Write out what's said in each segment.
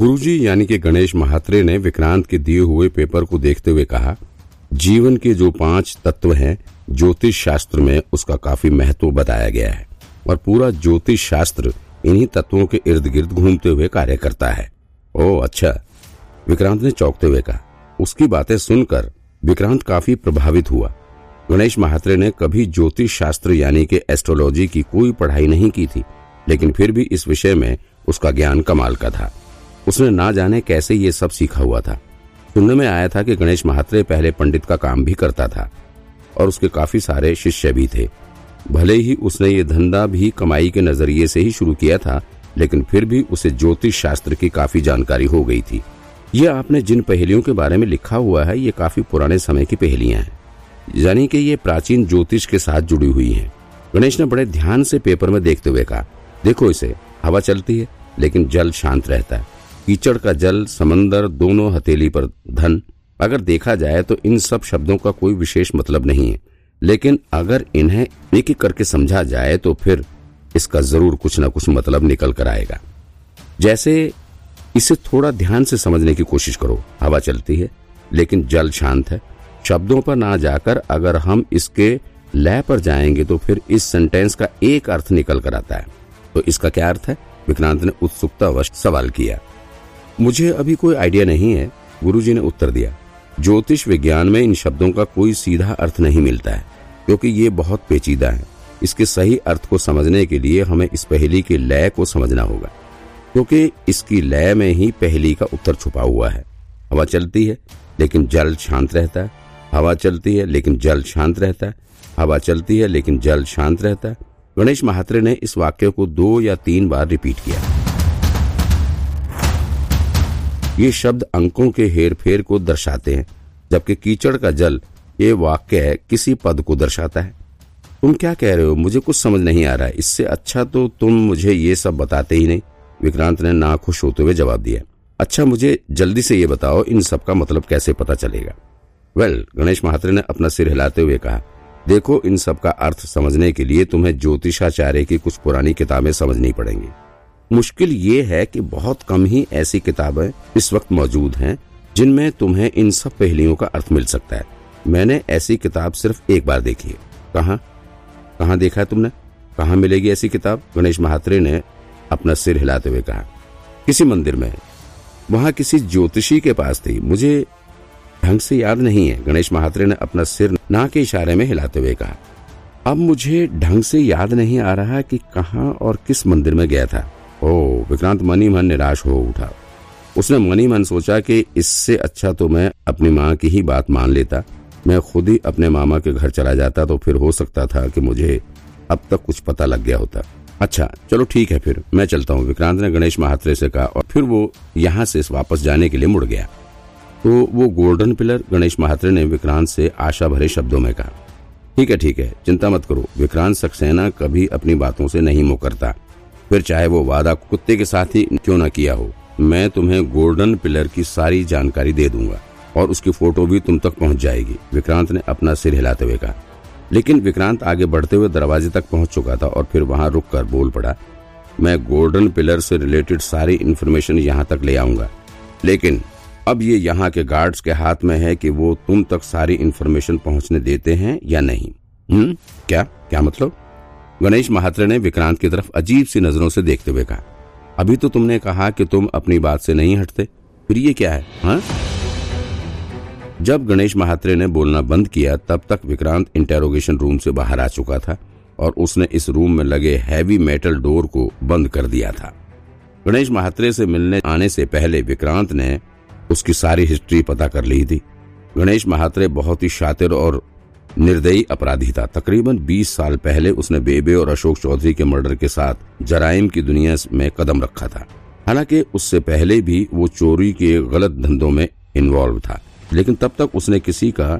गुरुजी यानी कि गणेश महात्रे ने विक्रांत के दिए हुए पेपर को देखते हुए कहा, जीवन के जो पाँच तत्व हैं, ज्योतिष शास्त्र में उसका काफ़ी महत्व बताया गया है और पूरा ज्योतिष शास्त्र इन्हीं तत्वों के इर्द गिर्द घूमते हुए कार्य करता है। ओ अच्छा। विक्रांत ने चौंकते हुए कहा, उसकी बातें सुनकर विक्रांत काफ़ी प्रभावित हुआ। गणेश महात्रे ने कभी ज्योतिष शास्त्र यानी कि एस्ट्रोलॉजी की कोई पढ़ाई नहीं की थी, लेकिन फिर भी इस विषय में उसका ज्ञान कमाल का था। उसने ना जाने कैसे ये सब सीखा हुआ था। सुनने में आया था कि गणेश महात्रे पहले पंडित का काम भी करता था और उसके काफ़ी सारे शिष्य भी थे। भले ही उसने ये धंधा भी कमाई के नज़रिए से ही शुरू किया था, लेकिन फिर भी उसे ज्योतिष शास्त्र की काफ़ी जानकारी हो गई थी। ये आपने जिन पहेलियों के बारे में लिखा हुआ है, ये काफ़ी पुराने समय की पहेलियाँ हैं। यानी कि ये प्राचीन ज्योतिष के साथ जुड़ी हुई हैं। गणेश ने बड़े ध्यान से पेपर में देखते हुए कहा, देखो इसे, हवा चलती है, लेकिन जल शांत रहता है। कीचड़ का जल, समंदर, दोनों हथेली पर धन। अगर देखा जाए तो इन सब शब्दों का कोई विशेष मतलब नहीं है। लेकिन अगर इन्हें एक एक करके समझा जाए तो फिर इसका ज़रूर कुछ न कुछ मतलब निकल कर आएगा। जैसे इसे थोड़ा ध्यान से समझने की कोशिश करो। हवा चलती है, लेकिन जल शांत है। शब्दों पर ना जाकर अगर हम इसके लय पर जाएँगे तो फिर इस सेंटेंस का एक अर्थ निकल कर आता है। तो इसका क्या अर्थ है? विक्रांत ने उत्सुकतावश सवाल किया। मुझे अभी कोई आइडिया नहीं है, गुरुजी ने उत्तर दिया। ज्योतिष विज्ञान में इन शब्दों का कोई सीधा अर्थ नहीं मिलता है, क्योंकि ये बहुत पेचीदा है। इसके सही अर्थ को समझने के लिए हमें इस पहेली के लय को समझना होगा, क्योंकि इसकी लय में ही पहेली का उत्तर छुपा हुआ है। हवा चलती है, लेकिन जल शांत रहता है। हवा चलती है, लेकिन जल शांत रहता है। हवा चलती है, लेकिन जल शांत रहता है। गणेश महात्रे ने इस वाक्य को दो या तीन बार रिपीट किया। ये शब्द अंकों के हेर फेर को दर्शाते हैं जबकि कीचड़ का जल ये वाक्य किसी पद को दर्शाता है। तुम क्या कह रहे हो? मुझे कुछ समझ नहीं आ रहा। है इससे अच्छा तो तुम मुझे ये सब बताते ही नहीं। विक्रांत ने ना खुश होते हुए जवाब दिया। अच्छा मुझे जल्दी से ये बताओ इन सब का मतलब कैसे पता चलेगा? वेल well, गणेश महात्रे ने अपना सिर हिलाते हुए कहा देखो इन सब का अर्थ समझने के लिए तुम्हें ज्योतिषाचार्य की कुछ पुरानी किताबें समझनी पड़ेंगी। मुश्किल ये है कि बहुत कम ही ऐसी किताबें इस वक्त मौजूद हैं, जिनमें तुम्हें इन सब पहलियों का अर्थ मिल सकता है। मैंने ऐसी किताब सिर्फ़ एक बार देखी है। कहा? कहा देखा है तुमने? कहा मिलेगी ऐसी किताब? गणेश महात्रे ने अपना सिर हिलाते हुए कहा। किसी मंदिर में। वहाँ किसी ज्योतिषी के पास थी। मुझे ढंग से याद नहीं है। गणेश महात्रे ने अपना सिर ना के इशारे में हिलाते हुए कहा। अब मुझे ढंग से याद नहीं आ रहा कि कहा और किस मंदिर में गया था। ओ विक्रांत मनी मन निराश हो उठा। उसने मनी मन सोचा कि इससे अच्छा तो मैं अपनी माँ की ही बात मान लेता। मैं खुद ही अपने मामा के घर चला जाता तो फिर हो सकता था कि मुझे अब तक कुछ पता लग गया होता। अच्छा चलो ठीक है फिर, मैं चलता हूँ, विक्रांत ने गणेश महात्रे से कहा और फिर वो यहाँ से वापस जाने के लिए मुड़ गया। तो वो गोल्डन पिलर, गणेश महात्रे ने विक्रांत से आशा भरे शब्दों में कहा। ठीक है ठीक है, चिंता मत करो, विक्रांत सक्सेना कभी अपनी बातों से नहीं मुकरता। फिर चाहे वो वादा कुत्ते के साथ ही क्यों न किया हो, मैं तुम्हें गोल्डन पिलर की सारी जानकारी दे दूँगा, और उसकी फ़ोटो भी तुम तक पहुँच जाएगी, विक्रांत ने अपना सिर हिलाते हुए कहा। लेकिन विक्रांत आगे बढ़ते हुए दरवाजे तक पहुँच चुका था और फिर वहाँ रुककर बोल पड़ा, मैं गोल्डन पिलर से रिलेटेड सारी इन्फॉर्मेशन यहाँ तक ले आऊँगा। लेकिन अब ये यहाँ के गार्ड्स के हाथ में है कि वो तुम तक सारी इन्फॉर्मेशन पहुँचने देते हैं या नहीं। हम्म क्या? क्या मतलब? गणेश महात्रे ने विक्रांत की तरफ़ अजीब सी नज़रों से देखते हुए कहा, अभी तो तुमने कहा कि तुम अपनी बात से नहीं हटते, फिर ये क्या है, हा? जब गणेश महात्रे ने बोलना बंद किया, तब तक विक्रांत इंटेरोगेशन रूम से बाहर आ चुका था और उसने इस रूम में लगे हैवी मेटल डोर को बंद कर दिया था गणेश महात्रे से मिलने आने से पहले विक्रांत ने उसकी सारी हिस्ट्री पता कर ली थी गणेश महात्रे बहुत ही शातिर और निर्दयी अपराधी था तकरीबन 20 साल पहले उसने बेबे और अशोक चौधरी के मर्डर के साथ जराइम की दुनिया में कदम रखा था। हालाँकि उससे पहले भी वो चोरी के गलत धंधों में इन्वॉल्व था, लेकिन तब तक उसने किसी का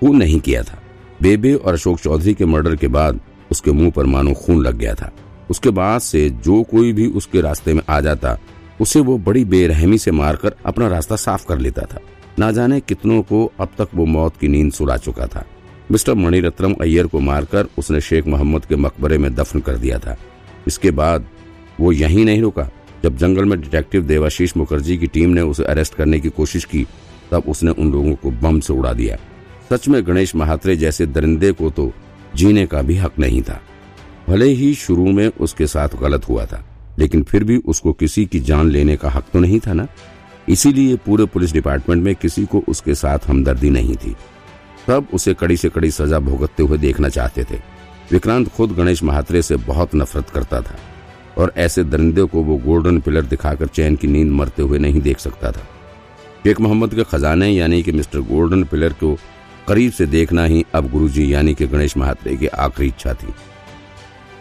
खून नहीं किया था। बेबे और अशोक चौधरी के मर्डर के बाद उसके मुँह पर मानो खून लग गया था। उसके बाद से जो कोई भी उसके रास्ते में आ जाता, उसे वो बड़ी बेरहमी से मारकर अपना रास्ता साफ़ कर लेता था। ना जाने कितनों को अब तक वो मौत की नींद सुला चुका था। मिस्टर मणिरत्नम अय्यर को मारकर उसने शेख मोहम्मद के मकबरे में दफन कर दिया था। इसके बाद वो यहीं नहीं रुका। जब जंगल में डिटेक्टिव देवाशीष मुखर्जी की टीम ने उसे अरेस्ट करने की कोशिश की, तब उसने उन लोगों को बम से उड़ा दिया। सच में गणेश महात्रे जैसे दरिंदे को तो जीने का भी हक नहीं था। भले ही शुरू में उसके साथ गलत हुआ था, लेकिन फिर भी उसको किसी की जान लेने का हक तो नहीं था ना? इसीलिए पूरे पुलिस डिपार्टमेंट में किसी को उसके साथ हमदर्दी नहीं थी। सब उसे कड़ी से कड़ी सजा भुगतते हुए देखना चाहते थे। विक्रांत खुद गणेश महात्रे से बहुत नफरत करता था और ऐसे दरिंदे को वो गोल्डन पिलर दिखाकर चैन की नींद मरते हुए नहीं देख सकता था। शेख मोहम्मद के खजाने यानी कि मिस्टर गोल्डन पिलर को करीब से देखना ही अब गुरुजी यानी कि गणेश महात्रे की आखिरी इच्छा थी।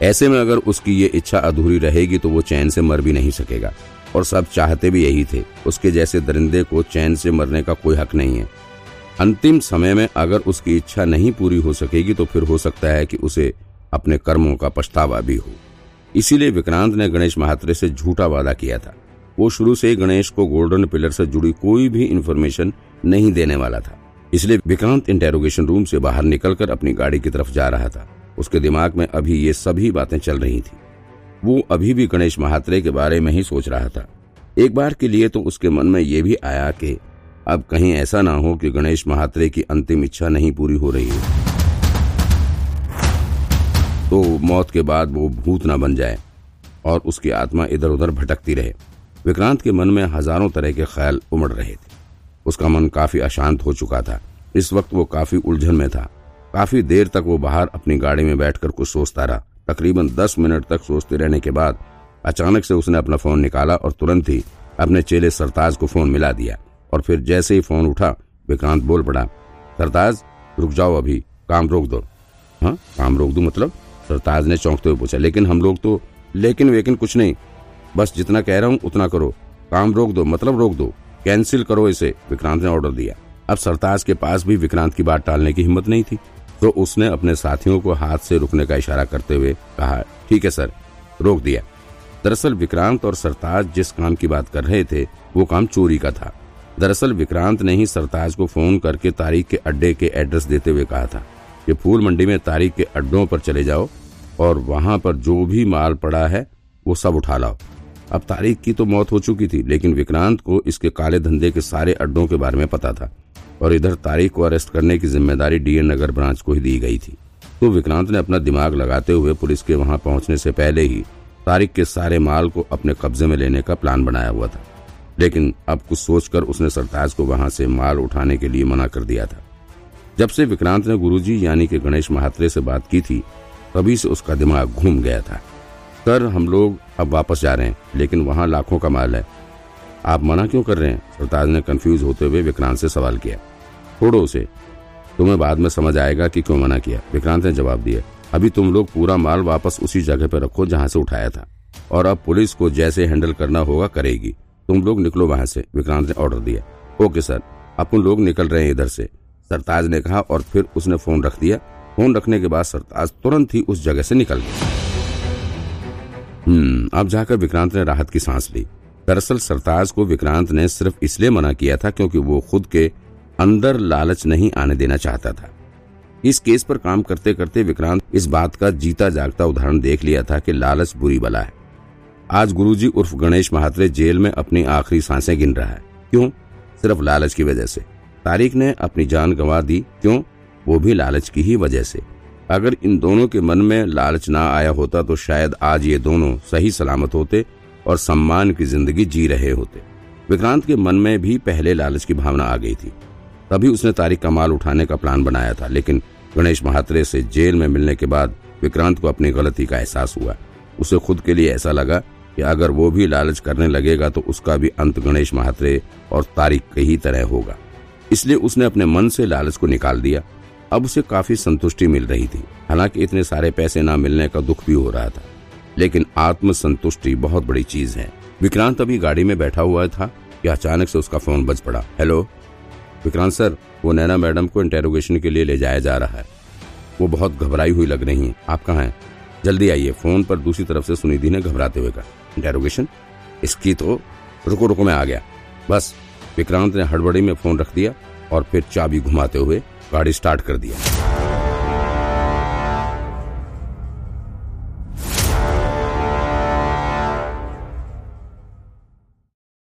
ऐसे में अगर उसकी ये इच्छा अधूरी रहेगी तो वो चैन से मर भी नहीं सकेगा। और सब चाहते भी यही थे। उसके जैसे दरिंदे को चैन से मरने का कोई हक नहीं है। अंतिम समय में अगर उसकी इच्छा नहीं पूरी हो सकेगी तो फिर हो सकता है कि उसे अपने कर्मों का पछतावा भी हो। इसीलिए विक्रांत ने गणेश महात्रे से झूठा वादा किया था। वो शुरू से ही गणेश को गोल्डन पिलर से जुड़ी कोई भी इन्फॉर्मेशन नहीं देने वाला था। इसलिए विक्रांत इंटेरोगेशन रूम से बाहर निकलकर अपनी गाड़ी की तरफ़ जा रहा था। उसके दिमाग में अभी ये सभी बातें चल रही थी। वो अभी भी गणेश महात्रे के बारे में ही सोच रहा था। एक बार के लिए तो उसके मन में यह भी आया कि अब कहीं ऐसा ना हो कि गणेश महात्रे की अंतिम इच्छा नहीं पूरी हो रही हो। तो मौत के बाद वो भूत ना बन जाए और उसकी आत्मा इधर उधर भटकती रहे। विक्रांत के मन में हज़ारों तरह के ख्याल उमड़ रहे थे। उसका मन काफ़ी अशांत हो चुका था। इस वक्त वो काफ़ी उलझन में था। काफ़ी देर तक वो बाहर अपनी गाड़ी में बैठकर कुछ सोचता रहा। तकरीबन दस मिनट तक सोचते रहने के बाद अचानक से उसने अपना फ़ोन निकाला और तुरंत ही अपने चेले सरताज को फ़ोन मिला दिया। और फिर जैसे ही फ़ोन उठा विक्रांत बोल पड़ा, सरताज, रुक जाओ अभी, काम रोक दो। हाँ काम रोक दो मतलब? सरताज ने चौंकते हुए पूछा, लेकिन हम लोग तो लेकिन वेकिन कुछ नहीं। बस जितना कह रहा हूँ, उतना करो। काम रोक दो मतलब रोक दो। कैंसिल करो इसे, विक्रांत ने ऑर्डर दिया। अब सरताज के पास भी विक्रांत की बात टालने की हिम्मत नहीं थी। तो उसने अपने साथियों को हाथ से रुकने का इशारा करते हुए कहा, ठीक है सर, रोक दिया। दरअसल विक्रांत और सरताज जिस काम की बात कर रहे थे, वो काम चोरी का था। दरअसल विक्रांत ने ही सरताज को फ़ोन करके तारीख के अड्डे के एड्रेस देते हुए कहा था कि फूल मंडी में तारीख के अड्डों पर चले जाओ और वहाँ पर जो भी माल पड़ा है, वो सब उठा लाओ। अब तारीख की तो मौत हो चुकी थी, लेकिन विक्रांत को इसके काले धंधे के सारे अड्डों के बारे में पता था और इधर तारीख को अरेस्ट करने की ज़िम्मेदारी डीएन नगर ब्रांच को ही दी गई थी। तो विक्रांत ने अपना दिमाग लगाते हुए पुलिस के वहाँ पहुँचने से पहले ही तारीख के सारे माल को अपने कब्जे में लेने का प्लान बनाया हुआ था। लेकिन अब कुछ सोचकर उसने सरताज को वहाँ से माल उठाने के लिए मना कर दिया था। जब से विक्रांत ने गुरुजी यानी कि गणेश महात्रे से बात की थी, तभी से उसका दिमाग घूम गया था। सर हम लोग अब वापस जा रहे हैं, लेकिन वहाँ लाखों का माल है। आप मना क्यों कर रहे हैं? सरताज ने कंफ्यूज होते हुए विक्रांत से सवाल किया। छोड़ो उसे। तुम्हें बाद में समझ आएगा कि क्यों मना किया। विक्रांत ने जवाब दिया, अभी तुम लोग पूरा माल वापस उसी जगह पर रखो जहाँ से उठाया था। और अब पुलिस को जैसे हैंडल करना होगा, करेगी। तुम लोग निकलो वहाँ से, विक्रांत ने ऑर्डर दिया। ओके सर अपन लोग निकल रहे हैं इधर से। सरताज ने कहा और फिर उसने फ़ोन रख दिया। फ़ोन रखने के बाद सरताज तुरंत ही उस जगह से निकल गया। हम्म अब जाकर विक्रांत ने राहत की सांस ली। दरअसल सरताज को विक्रांत ने सिर्फ़ इसलिए मना किया था क्योंकि वो खुद के अंदर लालच नहीं आने देना चाहता था। इस केस पर काम करते करते विक्रांत इस बात का जीता जागता उदाहरण देख लिया था कि लालच बुरी बला है। आज गुरुजी उर्फ़ गणेश महात्रे जेल में अपनी आखिरी साँसें गिन रहा है। क्यों? सिर्फ़ लालच की वजह से। तारिक ने अपनी जान गंवा दी, क्यों? वो भी लालच की ही वजह से। अगर इन दोनों के मन में लालच ना आया होता तो शायद आज ये दोनों सही सलामत होते और सम्मान की ज़िंदगी जी रहे होते। विक्रांत के मन में भी पहले लालच की भावना आ गई थी। तभी उसने तारिक का माल उठाने का प्लान बनाया था, लेकिन गणेश महात्रे से जेल में मिलने के बाद विक्रांत को अपनी गलती का एहसास हुआ। उसे खुद के लिए ऐसा लगा कि अगर वो भी लालच करने लगेगा तो उसका भी अंत गणेश महात्रे और तारिक के ही तरह होगा। इसलिए उसने अपने मन से लालच को निकाल दिया। अब उसे काफ़ी संतुष्टि मिल रही थी। हालाँकि इतने सारे पैसे न मिलने का दुख भी हो रहा था। लेकिन आत्म संतुष्टि बहुत बड़ी चीज़ है। विक्रांत अभी गाड़ी में बैठा हुआ था कि अचानक से उसका फ़ोन बज पड़ा। हेलो? विक्रांत सर, वो नैना मैडम को इंटेरोगेशन के लिए ले जाया जा रहा है। वो बहुत घबराई हुई लग रही है। आप कहाँ हैं? जल्दी आइए फ़ोन पर दूसरी तरफ़ से सुनिधि ने घबराते हुए कहा डेरोगेशन इसकी तो रुको रुको, मैं आ गया। बस, विक्रांत ने हड़बड़ी में फ़ोन रख दिया और फिर चाबी घुमाते हुए गाड़ी स्टार्ट कर दिया।